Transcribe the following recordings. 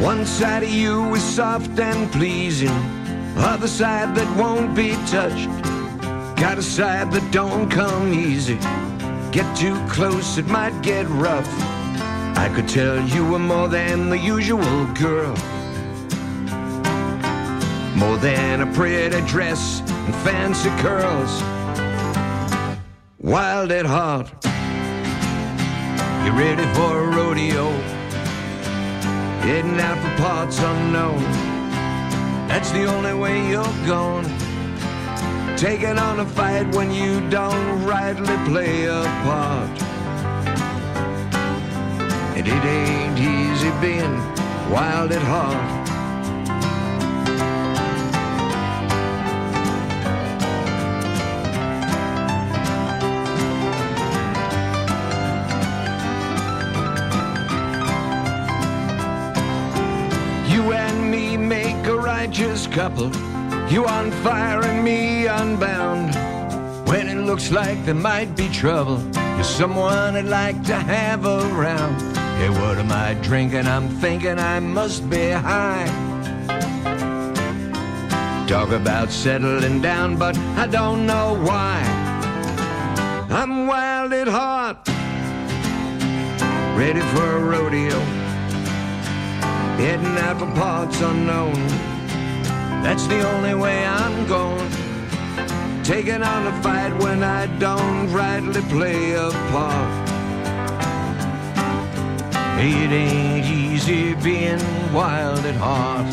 One side of you is soft and pleasing, other side that won't be touched. Got a side that don't come easy. Get too close, it might get rough. I could tell you were more than the usual girl. More than a pretty dress and fancy curls. Wild at heart. You ready for a rodeo? Heading out for parts unknown. That's the only way you're going. Taking on a fight when you don't rightly play a part. And it ain't easy being wild at heart. Couple. You on fire and me unbound. When it looks like there might be trouble, you're someone I'd like to have around. Hey, what am I drinking? I'm thinking I must be high. Talk about settling down, but I don't know why. I'm wild at heart, ready for a rodeo, heading out for parts unknown. That's the only way I'm going. Taking on a fight when I don't rightly play a part. It ain't easy being wild at heart.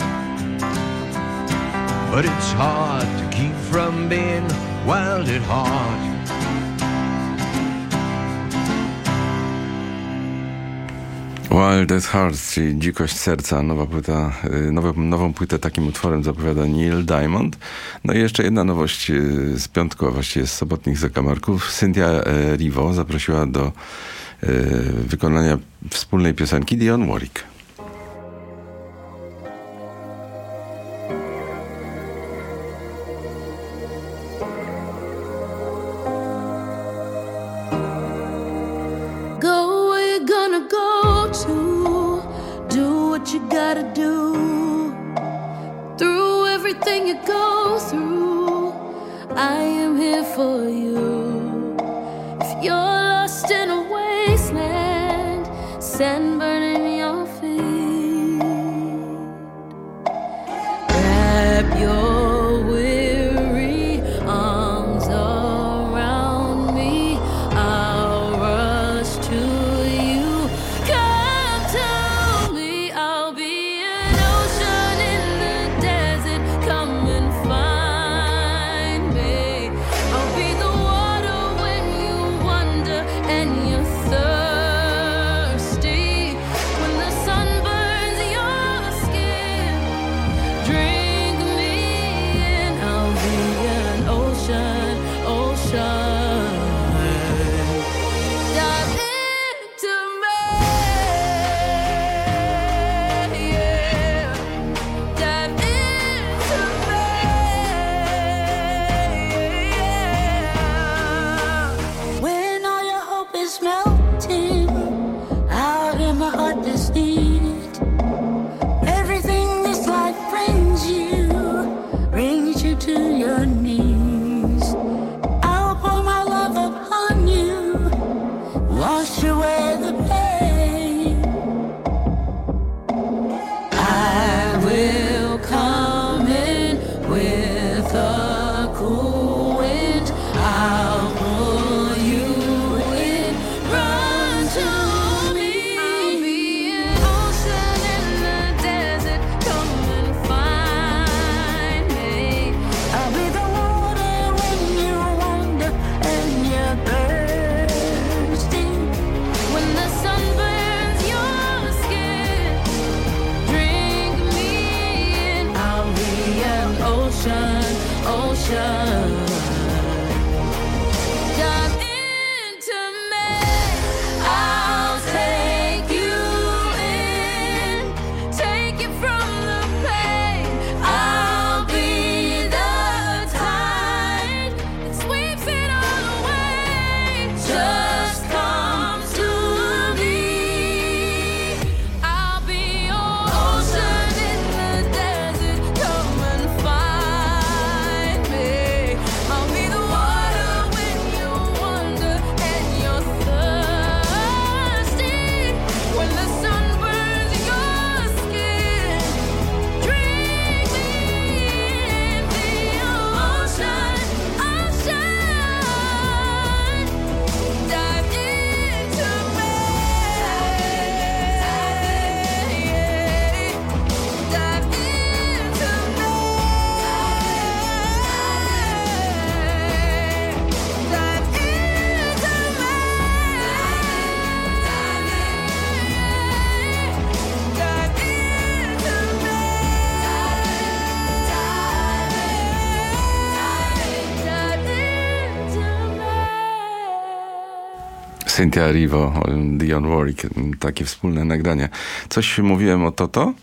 But it's hard to keep from being wild at heart. Wild at Heart, czyli Dzikość Serca, nowa płyta, y, nowe, nową płytę takim utworem zapowiada Neil Diamond. No i jeszcze jedna nowość y, z piątku, a właściwie z sobotnich zakamarków. Cynthia e, Rivo zaprosiła do y, wykonania wspólnej piosenki Dion Warwick. Sand burning your feet. Cynthia Erivo, Dion Warwick, takie wspólne nagranie. Coś mówiłem o Toto?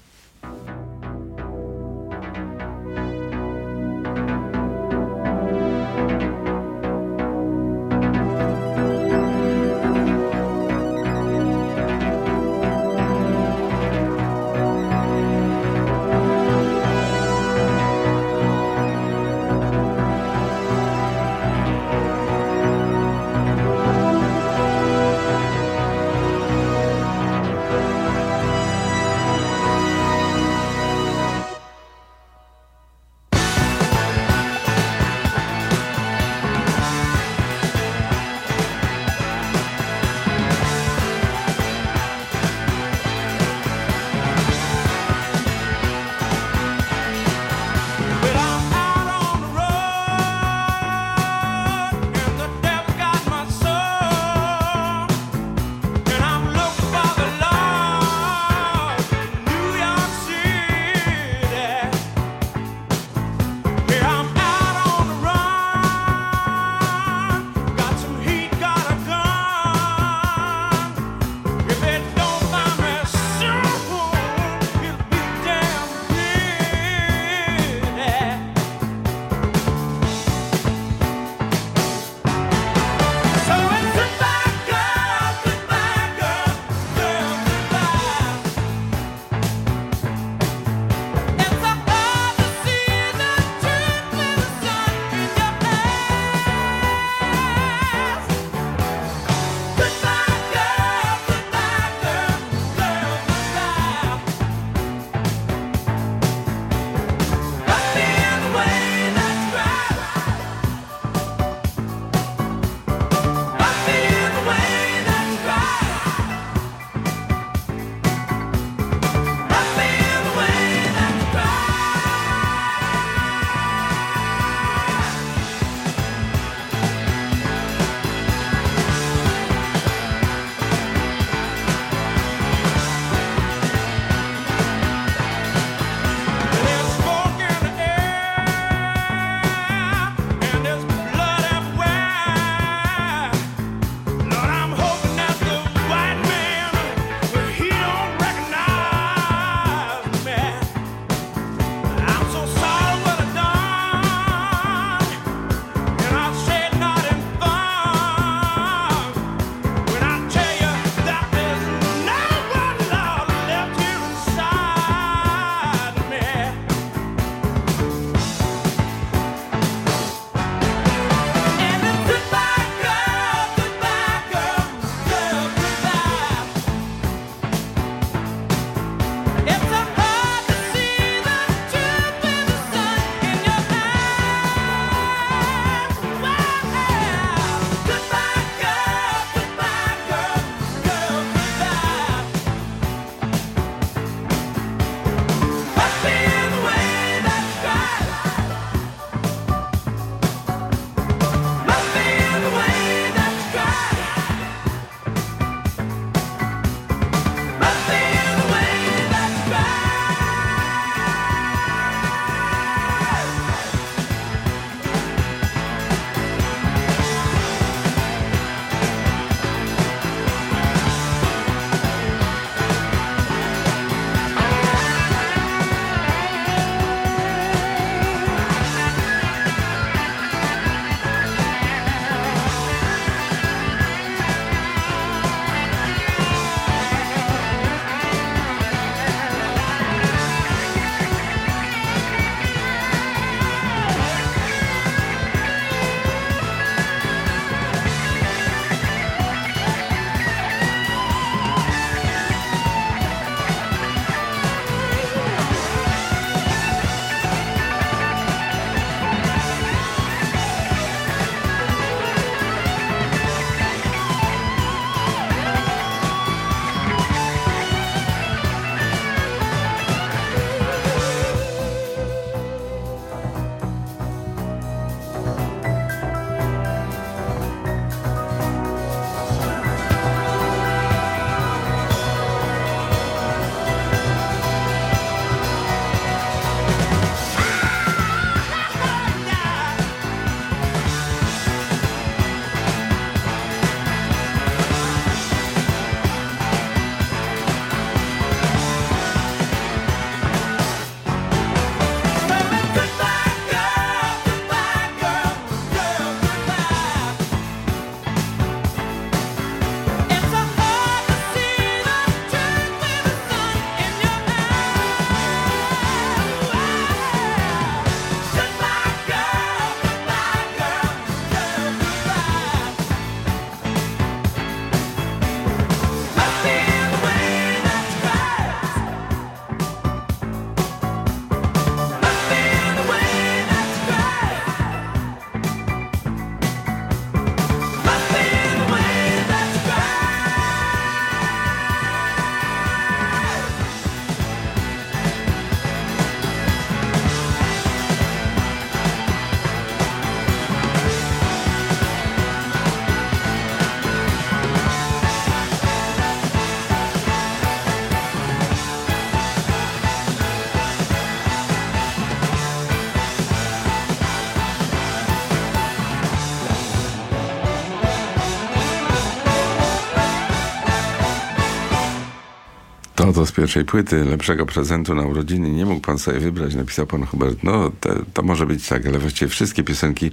To z pierwszej płyty. Lepszego prezentu na urodziny nie mógł pan sobie wybrać, napisał pan Hubert. No, to może być tak, ale właściwie wszystkie piosenki